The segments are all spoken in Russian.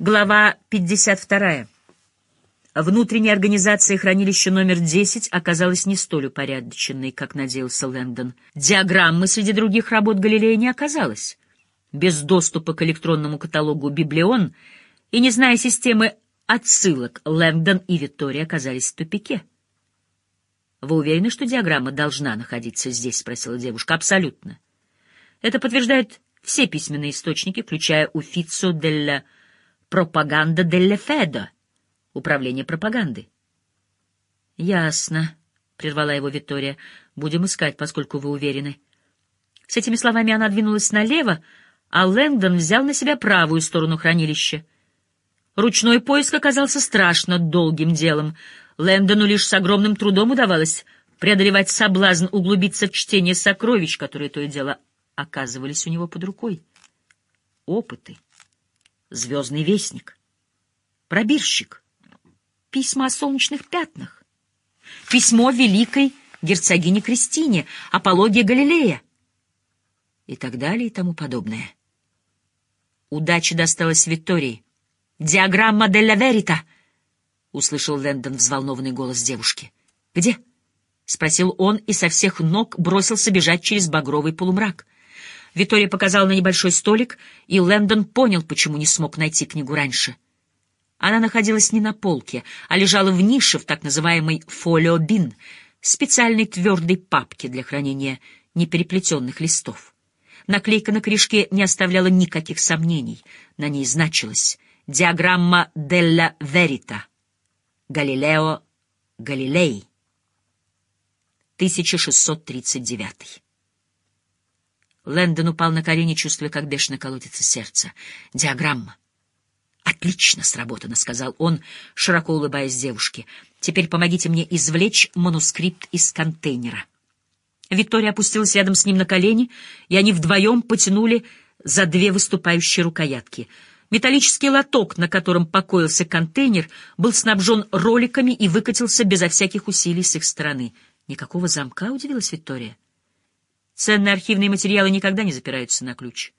Глава 52. Внутренняя организация хранилища номер 10 оказалась не столь упорядоченной, как надеялся Лэндон. Диаграммы среди других работ Галилея не оказалось. Без доступа к электронному каталогу «Библион» и не зная системы отсылок, Лэндон и Виктория оказались в тупике. «Вы уверены, что диаграмма должна находиться здесь?» — спросила девушка. «Абсолютно. Это подтверждает все письменные источники, включая Уфицо делла пропаганда делле Федо, управление пропаганды. Ясно, прервала его Виктория. Будем искать, поскольку вы уверены. С этими словами она двинулась налево, а Лэндон взял на себя правую сторону хранилища. Ручной поиск оказался страшно долгим делом. Лэндону лишь с огромным трудом удавалось преодолевать соблазн углубиться в чтение сокровищ, которые то и дело оказывались у него под рукой. Опыты Звездный вестник. Пробирщик. Письма о солнечных пятнах. Письмо великой герцогине Кристине, апология Галилея. И так далее и тому подобное. Удача досталась Виктории. «Диаграмма Делла Верита!» — услышал Лэндон взволнованный голос девушки. «Где?» — спросил он и со всех ног бросился бежать через багровый полумрак. Витория показала на небольшой столик, и Лэндон понял, почему не смог найти книгу раньше. Она находилась не на полке, а лежала в нише в так называемой фолиобин, специальной твердой папке для хранения непереплетенных листов. Наклейка на корешке не оставляла никаких сомнений. На ней значилось «Диаграмма Делла Верита», Галилео Галилей, 1639. Лэндон упал на колени, чувствуя, как бешено колотится сердце. «Диаграмма». «Отлично сработано», — сказал он, широко улыбаясь девушке. «Теперь помогите мне извлечь манускрипт из контейнера». Виктория опустилась рядом с ним на колени, и они вдвоем потянули за две выступающие рукоятки. Металлический лоток, на котором покоился контейнер, был снабжен роликами и выкатился безо всяких усилий с их стороны. «Никакого замка?» — удивилась Виктория. Ценные архивные материалы никогда не запираются на ключ.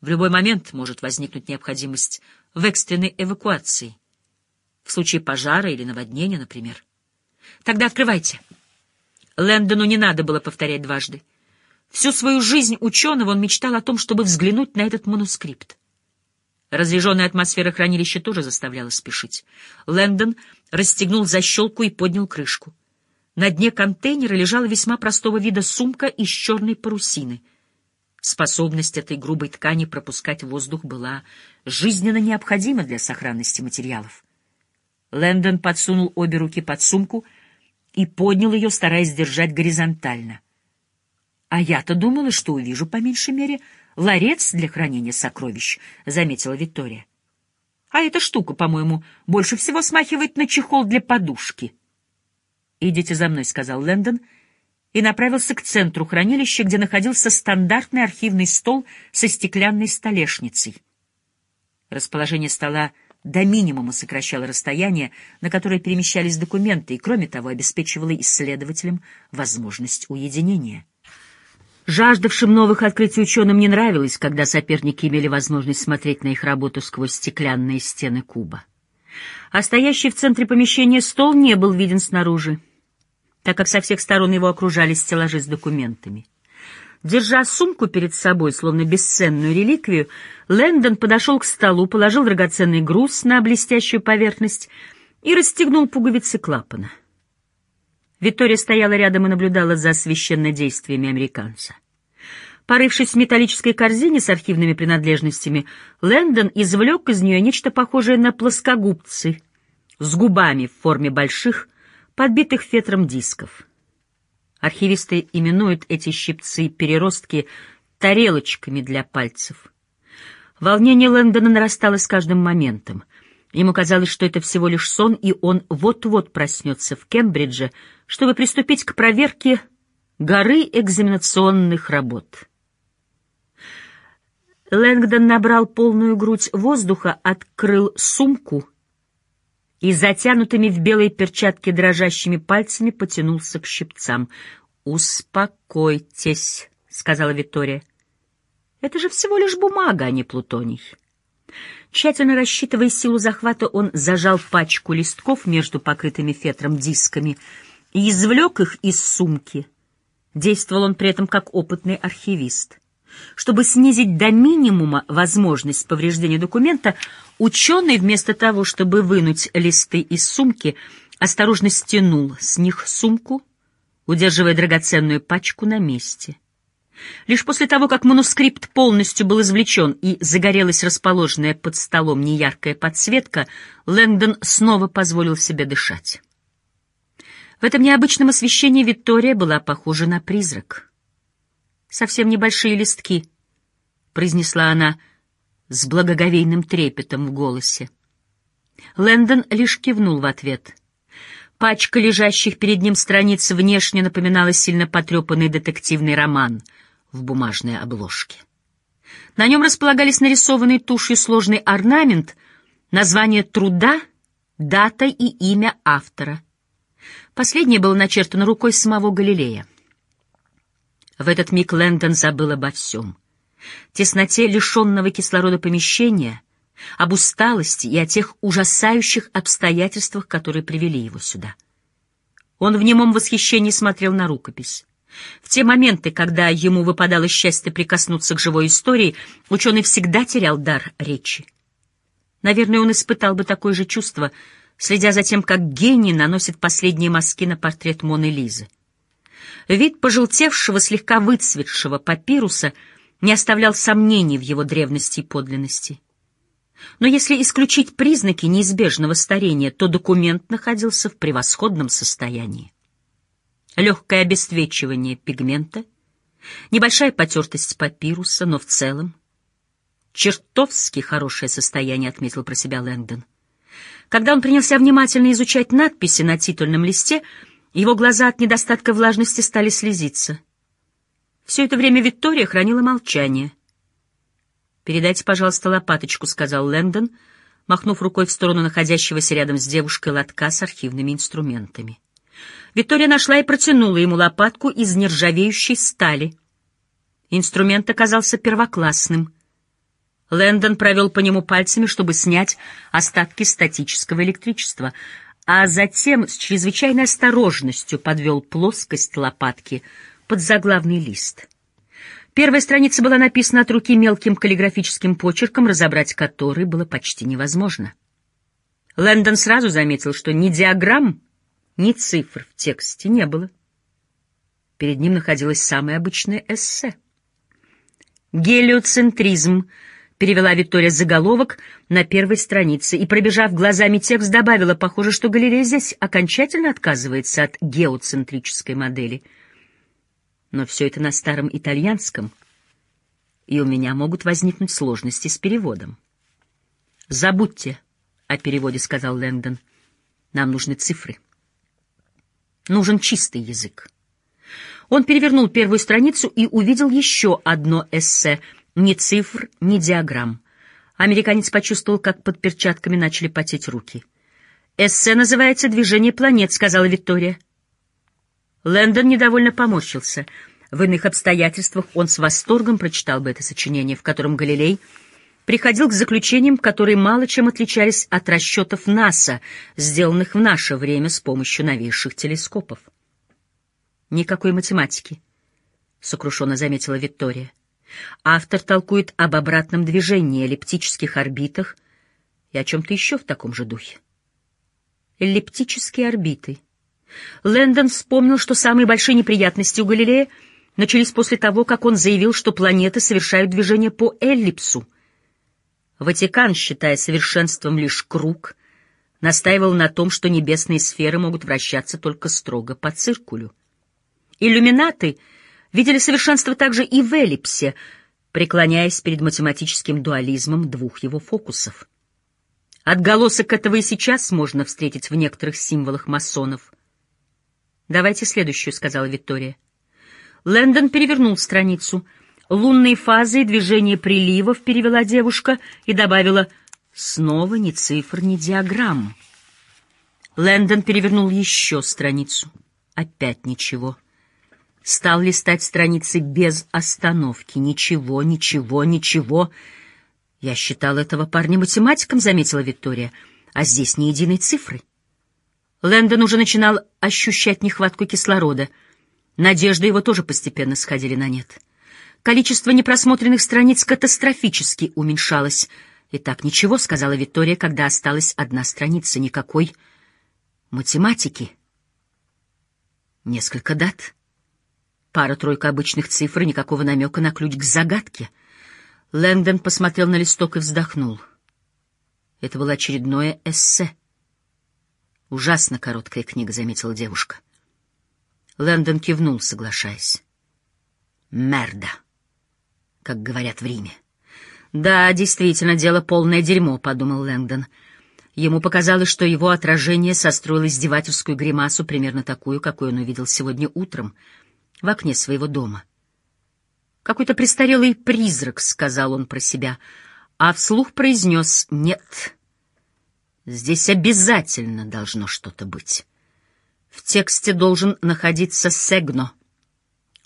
В любой момент может возникнуть необходимость в экстренной эвакуации. В случае пожара или наводнения, например. Тогда открывайте. Лэндону не надо было повторять дважды. Всю свою жизнь ученого он мечтал о том, чтобы взглянуть на этот манускрипт. Разряженная атмосфера хранилища тоже заставляла спешить. Лэндон расстегнул защелку и поднял крышку. На дне контейнера лежала весьма простого вида сумка из черной парусины. Способность этой грубой ткани пропускать воздух была жизненно необходима для сохранности материалов. Лэндон подсунул обе руки под сумку и поднял ее, стараясь держать горизонтально. «А я-то думала, что увижу, по меньшей мере, ларец для хранения сокровищ», — заметила Виктория. «А эта штука, по-моему, больше всего смахивает на чехол для подушки». «Идите за мной», — сказал Лэндон, и направился к центру хранилища, где находился стандартный архивный стол со стеклянной столешницей. Расположение стола до минимума сокращало расстояние, на которое перемещались документы, и, кроме того, обеспечивало исследователям возможность уединения. Жаждавшим новых открытий ученым не нравилось, когда соперники имели возможность смотреть на их работу сквозь стеклянные стены куба. А стоящий в центре помещения стол не был виден снаружи так как со всех сторон его окружали стеллажи с документами. Держа сумку перед собой, словно бесценную реликвию, Лэндон подошел к столу, положил драгоценный груз на блестящую поверхность и расстегнул пуговицы клапана. Виктория стояла рядом и наблюдала за священнодействиями американца. Порывшись в металлической корзине с архивными принадлежностями, Лэндон извлек из нее нечто похожее на плоскогубцы с губами в форме больших, подбитых фетром дисков. Архивисты именуют эти щипцы-переростки тарелочками для пальцев. Волнение Лэндона нарастало с каждым моментом. Ему казалось, что это всего лишь сон, и он вот-вот проснется в Кембридже, чтобы приступить к проверке горы экзаменационных работ. Лэнгдон набрал полную грудь воздуха, открыл сумку и затянутыми в белые перчатки дрожащими пальцами потянулся к щипцам. «Успокойтесь», — сказала Виктория. «Это же всего лишь бумага, а не плутоний». Тщательно рассчитывая силу захвата, он зажал пачку листков между покрытыми фетром дисками и извлек их из сумки. Действовал он при этом как опытный архивист. Чтобы снизить до минимума возможность повреждения документа, ученый вместо того, чтобы вынуть листы из сумки, осторожно стянул с них сумку, удерживая драгоценную пачку на месте. Лишь после того, как манускрипт полностью был извлечен и загорелась расположенная под столом неяркая подсветка, Лэнгдон снова позволил себе дышать. В этом необычном освещении Виктория была похожа на призрак. «Совсем небольшие листки», — произнесла она с благоговейным трепетом в голосе. Лэндон лишь кивнул в ответ. Пачка лежащих перед ним страниц внешне напоминала сильно потрепанный детективный роман — в бумажной обложке. На нем располагались нарисованный тушью сложный орнамент, название труда, дата и имя автора. Последнее было начертано рукой самого Галилея. В этот миг Лэндон забыл обо всем. Тесноте лишенного кислорода помещения, об усталости и о тех ужасающих обстоятельствах, которые привели его сюда. Он в немом восхищении смотрел на рукопись. В те моменты, когда ему выпадало счастье прикоснуться к живой истории, ученый всегда терял дар речи. Наверное, он испытал бы такое же чувство, следя за тем, как гений наносит последние мазки на портрет Моны Лизы. Вид пожелтевшего, слегка выцветшего папируса не оставлял сомнений в его древности и подлинности. Но если исключить признаки неизбежного старения, то документ находился в превосходном состоянии легкое обесцвечивание пигмента, небольшая потертость папируса, но в целом чертовски хорошее состояние, отметил про себя Лэнгдон. Когда он принялся внимательно изучать надписи на титульном листе, его глаза от недостатка влажности стали слезиться. Все это время Виктория хранила молчание. «Передайте, пожалуйста, лопаточку», — сказал Лэндон, махнув рукой в сторону находящегося рядом с девушкой лотка с архивными инструментами. Виктория нашла и протянула ему лопатку из нержавеющей стали. Инструмент оказался первоклассным. Лэндон провел по нему пальцами, чтобы снять остатки статического электричества, а затем с чрезвычайной осторожностью подвел плоскость лопатки под заглавный лист. Первая страница была написана от руки мелким каллиграфическим почерком, разобрать который было почти невозможно. Лэндон сразу заметил, что ни диаграмм, ни цифр в тексте не было. Перед ним находилось самое обычное эссе. «Гелиоцентризм», — перевела Виктория заголовок на первой странице и, пробежав глазами текст, добавила, похоже, что галерея здесь окончательно отказывается от геоцентрической модели. Но все это на старом итальянском, и у меня могут возникнуть сложности с переводом. «Забудьте о переводе», — сказал Лэндон. «Нам нужны цифры». Нужен чистый язык. Он перевернул первую страницу и увидел еще одно эссе. Ни цифр, ни диаграмм. Американец почувствовал, как под перчатками начали потеть руки. «Эссе называется «Движение планет», — сказала Виктория. Лэндон недовольно поморщился. В иных обстоятельствах он с восторгом прочитал бы это сочинение, в котором Галилей приходил к заключениям, которые мало чем отличались от расчетов НАСА, сделанных в наше время с помощью новейших телескопов. «Никакой математики», — сокрушенно заметила Виктория. Автор толкует об обратном движении, эллиптических орбитах и о чем-то еще в таком же духе. Эллиптические орбиты. Лэндон вспомнил, что самые большие неприятности у Галилея начались после того, как он заявил, что планеты совершают движение по эллипсу, Ватикан, считая совершенством лишь круг, настаивал на том, что небесные сферы могут вращаться только строго по циркулю. Иллюминаты видели совершенство также и в эллипсе, преклоняясь перед математическим дуализмом двух его фокусов. Отголосок этого и сейчас можно встретить в некоторых символах масонов. «Давайте следующую», — сказала Виктория. Лэндон перевернул страницу — лунные фазы и движение приливов, перевела девушка и добавила снова ни цифр, ни диаграмм. Лэндон перевернул еще страницу. Опять ничего. Стал листать страницы без остановки. Ничего, ничего, ничего. «Я считал этого парня математиком», — заметила Виктория, — «а здесь ни единой цифры». Лэндон уже начинал ощущать нехватку кислорода. Надежды его тоже постепенно сходили на нет. Количество непросмотренных страниц катастрофически уменьшалось. «И так ничего», — сказала Виктория, когда осталась одна страница. «Никакой математики». Несколько дат. Пара-тройка обычных цифр, никакого намека на ключ к загадке. Лэндон посмотрел на листок и вздохнул. Это было очередное эссе. «Ужасно короткая книга», — заметила девушка. Лэндон кивнул, соглашаясь. «Мерда», как говорят в Риме. «Да, действительно, дело полное дерьмо», — подумал Лэндон. Ему показалось, что его отражение состроило издевательскую гримасу, примерно такую, какую он увидел сегодня утром — в окне своего дома. «Какой-то престарелый призрак», — сказал он про себя, а вслух произнес «нет». Здесь обязательно должно что-то быть. В тексте должен находиться «сегно».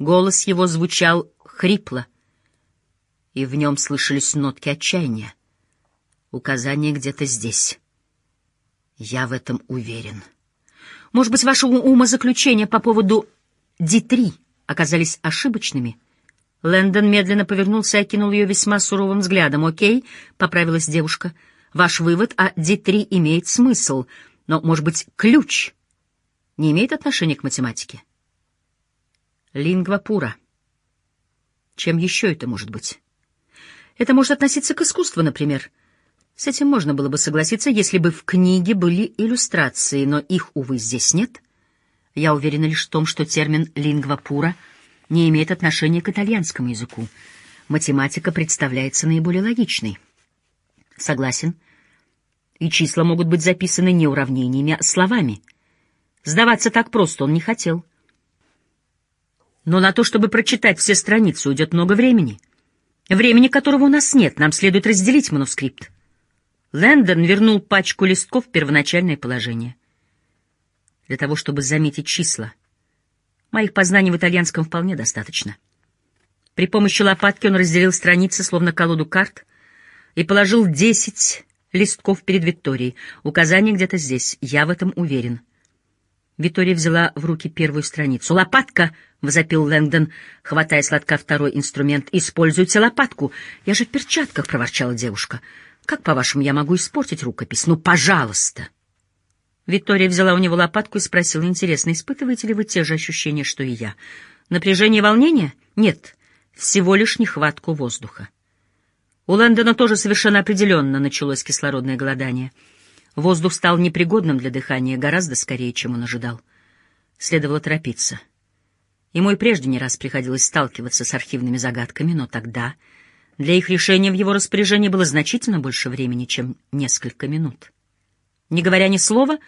Голос его звучал хрипло, и в нем слышались нотки отчаяния. Указание где-то здесь. Я в этом уверен. Может быть, ваше умозаключение по поводу «Ди-3» оказались ошибочными. Лэндон медленно повернулся и окинул ее весьма суровым взглядом. «Окей», — поправилась девушка, — «ваш вывод о Ди-3 имеет смысл, но, может быть, ключ не имеет отношения к математике?» «Лингва пура». Чем еще это может быть? Это может относиться к искусству, например. С этим можно было бы согласиться, если бы в книге были иллюстрации, но их, увы, здесь нет. Я уверена лишь в том, что термин «лингва пура» не имеет отношения к итальянскому языку. Математика представляется наиболее логичной. Согласен. И числа могут быть записаны не уравнениями, а словами. Сдаваться так просто он не хотел. Но на то, чтобы прочитать все страницы, уйдет много времени. Времени, которого у нас нет, нам следует разделить манускрипт. Лэндон вернул пачку листков в первоначальное положение для того, чтобы заметить числа. Моих познаний в итальянском вполне достаточно. При помощи лопатки он разделил страницы, словно колоду карт, и положил десять листков перед Викторией. Указание где-то здесь, я в этом уверен. Виктория взяла в руки первую страницу. «Лопатка!» — возопил Лэнгдон, хватая с второй инструмент. «Используйте лопатку!» «Я же в перчатках!» — проворчала девушка. «Как, по-вашему, я могу испортить рукопись? Ну, пожалуйста!» Виктория взяла у него лопатку и спросила, интересно, испытываете ли вы те же ощущения, что и я? Напряжение и волнение? Нет, всего лишь нехватку воздуха. У Лэндона тоже совершенно определенно началось кислородное голодание. Воздух стал непригодным для дыхания гораздо скорее, чем он ожидал. Следовало торопиться. Ему и прежде не раз приходилось сталкиваться с архивными загадками, но тогда для их решения в его распоряжении было значительно больше времени, чем несколько минут. Не говоря ни слова,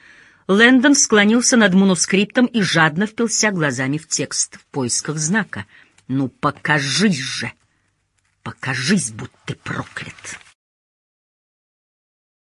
Лэндон склонился над манускриптом и жадно впился глазами в текст в поисках знака. «Ну, покажись же! Покажись, будь ты проклят!»